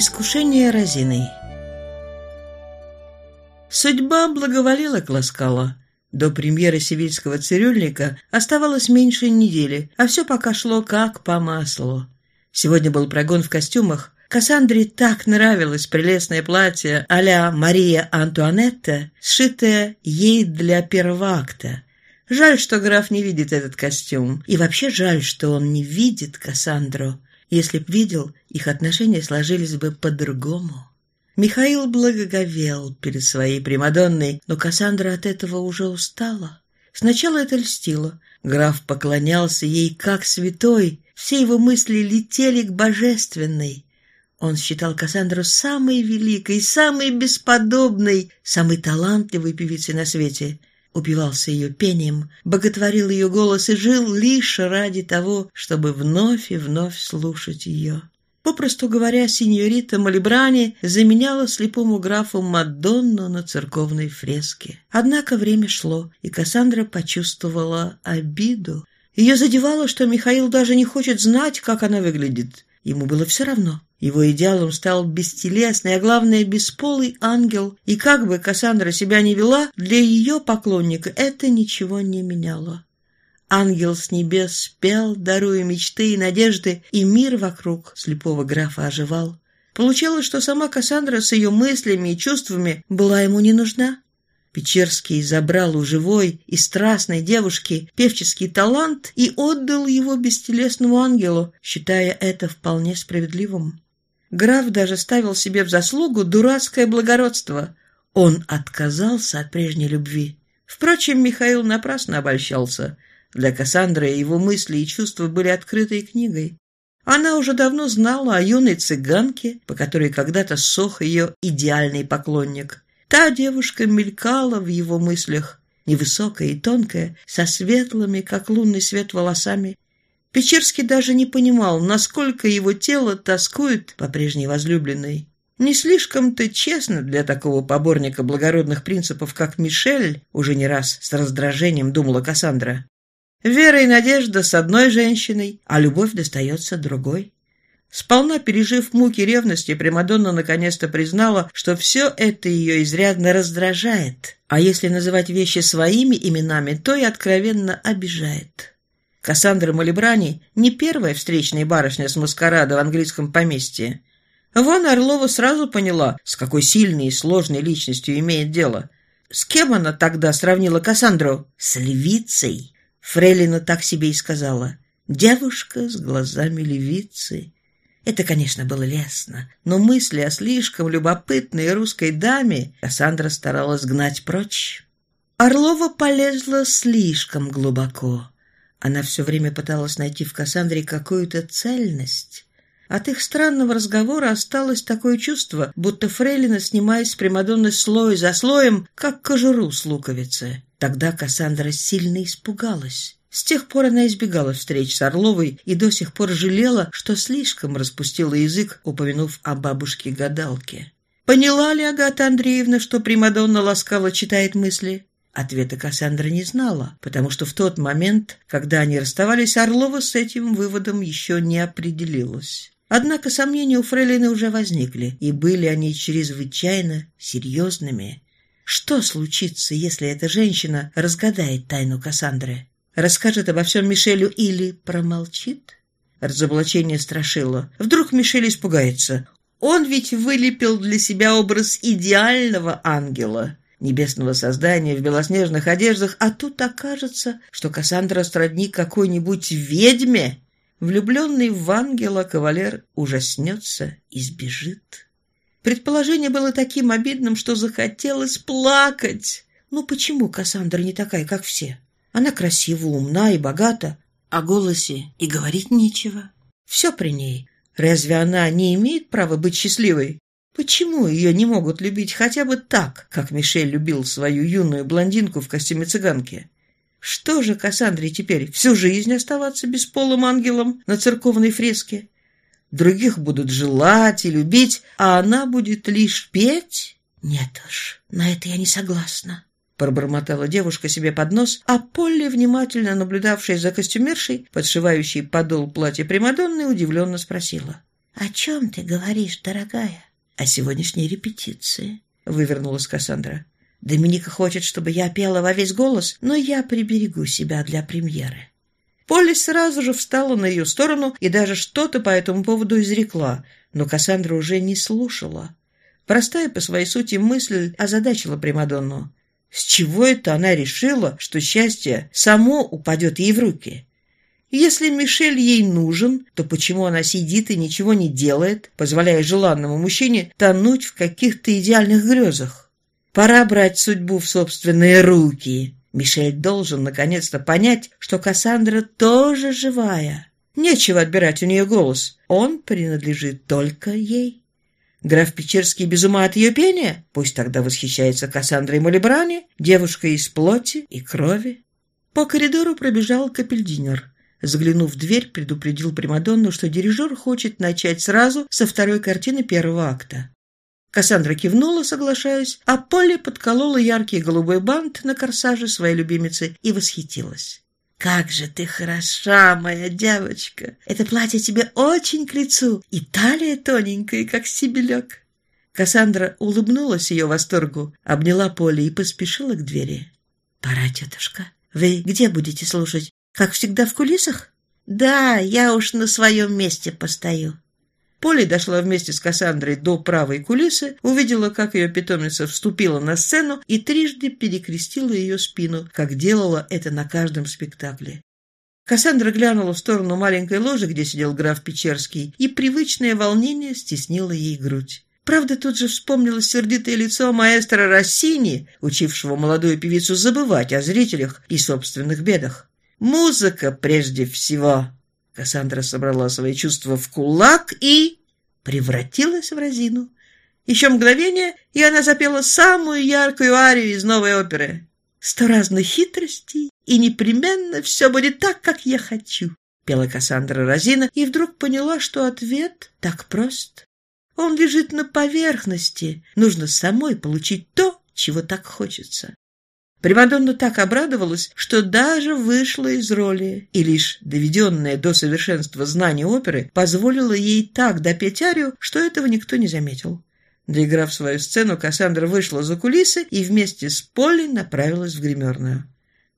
Искушение Розиной Судьба благоволила Класкала. До премьеры «Сивильского цирюльника» оставалось меньше недели, а все пока шло как по маслу. Сегодня был прогон в костюмах. Кассандре так нравилось прелестное платье а-ля Мария Антуанетта, сшитое ей для первого акта. Жаль, что граф не видит этот костюм. И вообще жаль, что он не видит Кассандру. Если б видел, их отношения сложились бы по-другому. Михаил благоговел перед своей Примадонной, но Кассандра от этого уже устала. Сначала это льстило. Граф поклонялся ей как святой, все его мысли летели к божественной. Он считал Кассандру самой великой, самой бесподобной, самой талантливой певицей на свете упивался ее пением, боготворил ее голос и жил лишь ради того, чтобы вновь и вновь слушать ее. Попросту говоря, синьорита Малибрани заменяла слепому графу Мадонну на церковной фреске. Однако время шло, и Кассандра почувствовала обиду. Ее задевало, что Михаил даже не хочет знать, как она выглядит. Ему было все равно. Его идеалом стал бестелесный, а главное, бесполый ангел, и как бы Кассандра себя не вела, для ее поклонника это ничего не меняло. Ангел с небес спел, даруя мечты и надежды, и мир вокруг слепого графа оживал. Получалось, что сама Кассандра с ее мыслями и чувствами была ему не нужна. Печерский забрал у живой и страстной девушки певческий талант и отдал его бестелесному ангелу, считая это вполне справедливым. Граф даже ставил себе в заслугу дурацкое благородство. Он отказался от прежней любви. Впрочем, Михаил напрасно обольщался. Для Кассандры его мысли и чувства были открытой книгой. Она уже давно знала о юной цыганке, по которой когда-то сох ее идеальный поклонник. Та девушка мелькала в его мыслях, невысокая и тонкая, со светлыми, как лунный свет, волосами, Печерский даже не понимал, насколько его тело тоскует по прежней возлюбленной. Не слишком-то честно для такого поборника благородных принципов, как Мишель, уже не раз с раздражением думала Кассандра. Вера и надежда с одной женщиной, а любовь достается другой. Сполна пережив муки ревности, Примадонна наконец-то признала, что все это ее изрядно раздражает, а если называть вещи своими именами, то и откровенно обижает. Кассандра Малибрани не первая встречная барышня с маскарада в английском поместье. Вон Орлова сразу поняла, с какой сильной и сложной личностью имеет дело. С кем она тогда сравнила Кассандру? С львицей. Фрейлина так себе и сказала. Девушка с глазами львицы. Это, конечно, было лестно, но мысли о слишком любопытной русской даме Кассандра старалась гнать прочь. Орлова полезла слишком глубоко. Она все время пыталась найти в Кассандре какую-то цельность. От их странного разговора осталось такое чувство, будто Фрейлина снимает с Примадонны слой за слоем, как кожуру с луковицы. Тогда Кассандра сильно испугалась. С тех пор она избегала встреч с Орловой и до сих пор жалела, что слишком распустила язык, упомянув о бабушке-гадалке. Поняла ли Агата Андреевна, что Примадонна ласкаво читает мысли? Ответа Кассандра не знала, потому что в тот момент, когда они расставались, Орлова с этим выводом еще не определилась. Однако сомнения у Фрейлины уже возникли, и были они чрезвычайно серьезными. Что случится, если эта женщина разгадает тайну Кассандры? Расскажет обо всем Мишелю или промолчит? Разоблачение страшило. Вдруг Мишель испугается. Он ведь вылепил для себя образ идеального ангела небесного создания в белоснежных одеждах, а тут окажется, что Кассандра сродни какой-нибудь ведьме. Влюбленный в ангела кавалер ужаснется и сбежит. Предположение было таким обидным, что захотелось плакать. Ну почему Кассандра не такая, как все? Она красива, умна и богата, о голосе и говорить нечего. Все при ней. Разве она не имеет права быть счастливой? Почему ее не могут любить хотя бы так, как Мишель любил свою юную блондинку в костюме цыганки? Что же Кассандре теперь, всю жизнь оставаться бесполым ангелом на церковной фреске? Других будут желать и любить, а она будет лишь петь? Нет уж, на это я не согласна. Пробормотала девушка себе под нос, а Полли, внимательно наблюдавшая за костюмершей, подшивающей подол платья Примадонны, удивленно спросила. «О чем ты говоришь, дорогая?» «О сегодняшней репетиции», — вывернулась Кассандра. «Доминика хочет, чтобы я пела во весь голос, но я приберегу себя для премьеры». Полли сразу же встала на ее сторону и даже что-то по этому поводу изрекла, но Кассандра уже не слушала. Простая по своей сути мысль озадачила Примадонну. С чего это она решила, что счастье само упадет ей в руки? Если Мишель ей нужен, то почему она сидит и ничего не делает, позволяя желанному мужчине тонуть в каких-то идеальных грезах? Пора брать судьбу в собственные руки. Мишель должен наконец-то понять, что Кассандра тоже живая. Нечего отбирать у нее голос. Он принадлежит только ей. Граф Печерский без ума от ее пения? Пусть тогда восхищается Кассандрой Малибрани, девушкой из плоти и крови. По коридору пробежал капельдинер. Заглянув в дверь, предупредил Примадонну, что дирижер хочет начать сразу со второй картины первого акта. Кассандра кивнула, соглашаясь, а Полли подколола яркий голубой бант на корсаже своей любимицы и восхитилась. «Как же ты хороша, моя девочка! Это платье тебе очень к лицу, и талия тоненькая, как стебелек!» Кассандра улыбнулась ее восторгу, обняла Полли и поспешила к двери. «Пора, тетушка. Вы где будете слушать? Как всегда в кулисах?» «Да, я уж на своем месте постою». Полли дошла вместе с Кассандрой до правой кулисы, увидела, как ее питомица вступила на сцену и трижды перекрестила ее спину, как делала это на каждом спектакле. Кассандра глянула в сторону маленькой ложи, где сидел граф Печерский, и привычное волнение стеснило ей грудь. Правда, тут же вспомнилось сердитое лицо маэстро Россини, учившего молодую певицу забывать о зрителях и собственных бедах. «Музыка прежде всего!» Кассандра собрала свои чувства в кулак и превратилась в разину. Еще мгновение, и она запела самую яркую арию из новой оперы. «Сто разных хитростей, и непременно все будет так, как я хочу», пела Кассандра Розина и вдруг поняла, что ответ так прост. Он лежит на поверхности, нужно самой получить то, чего так хочется. Примадонна так обрадовалась, что даже вышла из роли, и лишь доведенное до совершенства знание оперы позволило ей так допеть арию, что этого никто не заметил. Доиграв свою сцену, Кассандра вышла за кулисы и вместе с Полли направилась в гримерную.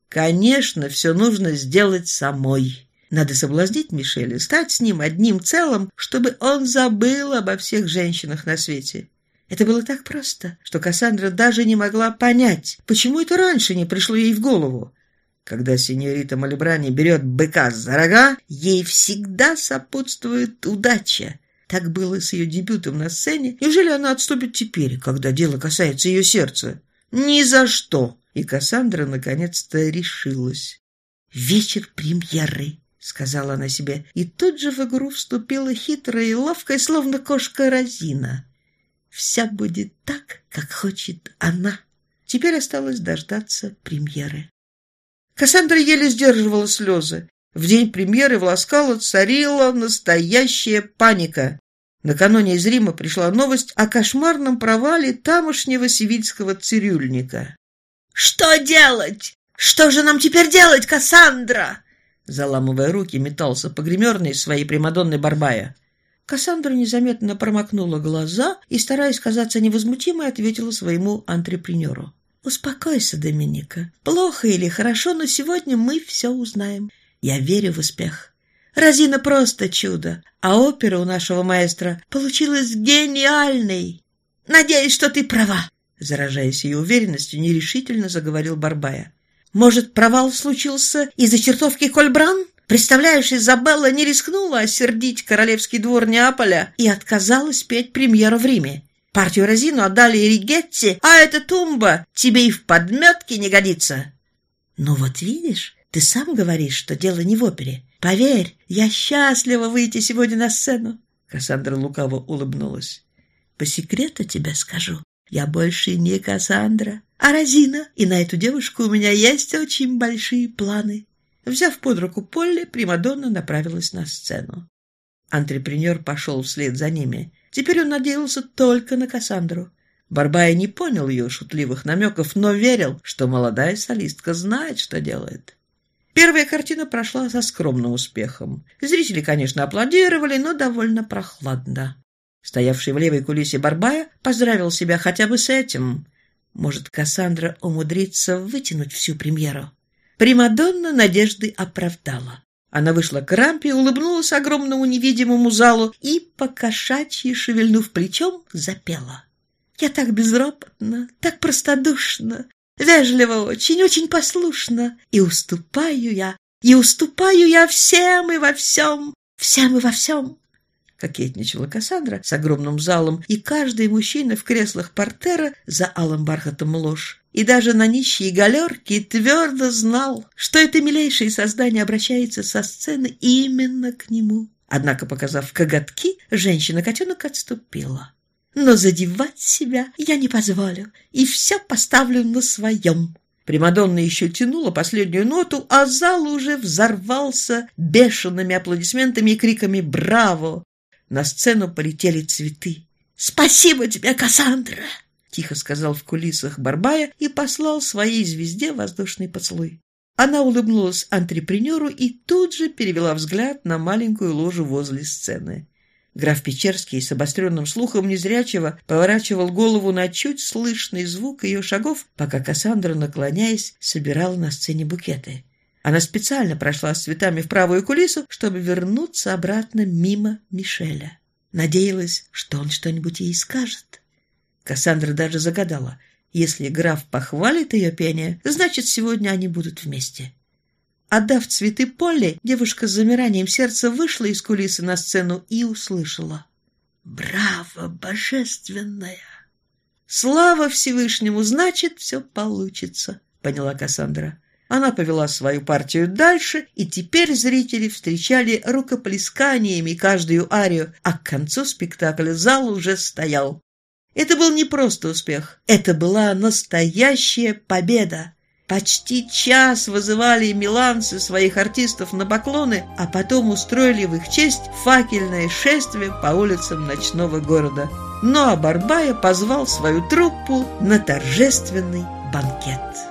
Конечно, все нужно сделать самой. Надо соблазнить Мишеля, стать с ним одним целым, чтобы он забыл обо всех женщинах на свете. Это было так просто, что Кассандра даже не могла понять, почему это раньше не пришло ей в голову. Когда сеньорита Малибрани берет быка за рога, ей всегда сопутствует удача. Так было с ее дебютом на сцене. Неужели она отступит теперь, когда дело касается ее сердца? Ни за что! И Кассандра наконец-то решилась. «Вечер премьеры», — сказала она себе, и тут же в игру вступила хитрая и ловкая, словно кошка Розина. Вся будет так, как хочет она. Теперь осталось дождаться премьеры. Кассандра еле сдерживала слезы. В день премьеры в Ласкало царила настоящая паника. Накануне из Рима пришла новость о кошмарном провале тамошнего сивильского цирюльника. «Что делать? Что же нам теперь делать, Кассандра?» Заламывая руки, метался по гримерной своей Примадонной Барбая. Кассандра незаметно промокнула глаза и, стараясь казаться невозмутимой, ответила своему антрепренеру. «Успокойся, Доминика. Плохо или хорошо, но сегодня мы все узнаем. Я верю в успех. Розина просто чудо, а опера у нашего маэстро получилась гениальной. Надеюсь, что ты права!» Заражаясь ее уверенностью, нерешительно заговорил Барбая. «Может, провал случился из-за чертовки Кольбран?» Представляешь, Изабелла не рискнула осердить королевский двор Неаполя и отказалась петь премьеру в Риме. Партию Розину отдали Ригетти, а эта тумба тебе и в подметке не годится. Ну вот видишь, ты сам говоришь, что дело не в опере. Поверь, я счастлива выйти сегодня на сцену. Кассандра лукаво улыбнулась. По секрету тебе скажу, я больше не Кассандра, а Розина, и на эту девушку у меня есть очень большие планы. Взяв под руку Полли, Примадонна направилась на сцену. Антрепренер пошел вслед за ними. Теперь он надеялся только на Кассандру. Барбая не понял ее шутливых намеков, но верил, что молодая солистка знает, что делает. Первая картина прошла со скромным успехом. Зрители, конечно, аплодировали, но довольно прохладно. Стоявший в левой кулисе Барбая поздравил себя хотя бы с этим. Может, Кассандра умудрится вытянуть всю премьеру. Примадонна надежды оправдала. Она вышла к рампе, улыбнулась огромному невидимому залу и, покошачьи шевельнув плечом, запела. «Я так безропотно, так простодушно, вежливо очень, очень послушно, и уступаю я, и уступаю я всем и во всем, всем и во всем кокетничала Кассандра с огромным залом, и каждый мужчина в креслах портера за алым бархатом ложь. И даже на нищие галерки твердо знал, что это милейшее создание обращается со сцены именно к нему. Однако, показав коготки, женщина-котенок отступила. «Но задевать себя я не позволю, и все поставлю на своем». Примадонна еще тянула последнюю ноту, а зал уже взорвался бешеными аплодисментами и криками «Браво!». На сцену полетели цветы. «Спасибо тебе, Кассандра!» — тихо сказал в кулисах Барбая и послал своей звезде воздушный поцелуй. Она улыбнулась антрепренеру и тут же перевела взгляд на маленькую ложу возле сцены. Граф Печерский с обостренным слухом незрячего поворачивал голову на чуть слышный звук ее шагов, пока Кассандра, наклоняясь, собирала на сцене букеты. Она специально прошла с цветами в правую кулису, чтобы вернуться обратно мимо Мишеля. Надеялась, что он что-нибудь ей скажет. Кассандра даже загадала, если граф похвалит ее пение, значит, сегодня они будут вместе. Отдав цветы Полли, девушка с замиранием сердца вышла из кулисы на сцену и услышала. «Браво, божественная!» «Слава Всевышнему, значит, все получится», — поняла Кассандра. Она повела свою партию дальше, и теперь зрители встречали рукоплесканиями каждую арию, а к концу спектакля зал уже стоял. Это был не просто успех, это была настоящая победа. Почти час вызывали миланцы своих артистов на поклоны, а потом устроили в их честь факельное шествие по улицам ночного города. Ну а Барбая позвал свою труппу на торжественный банкет.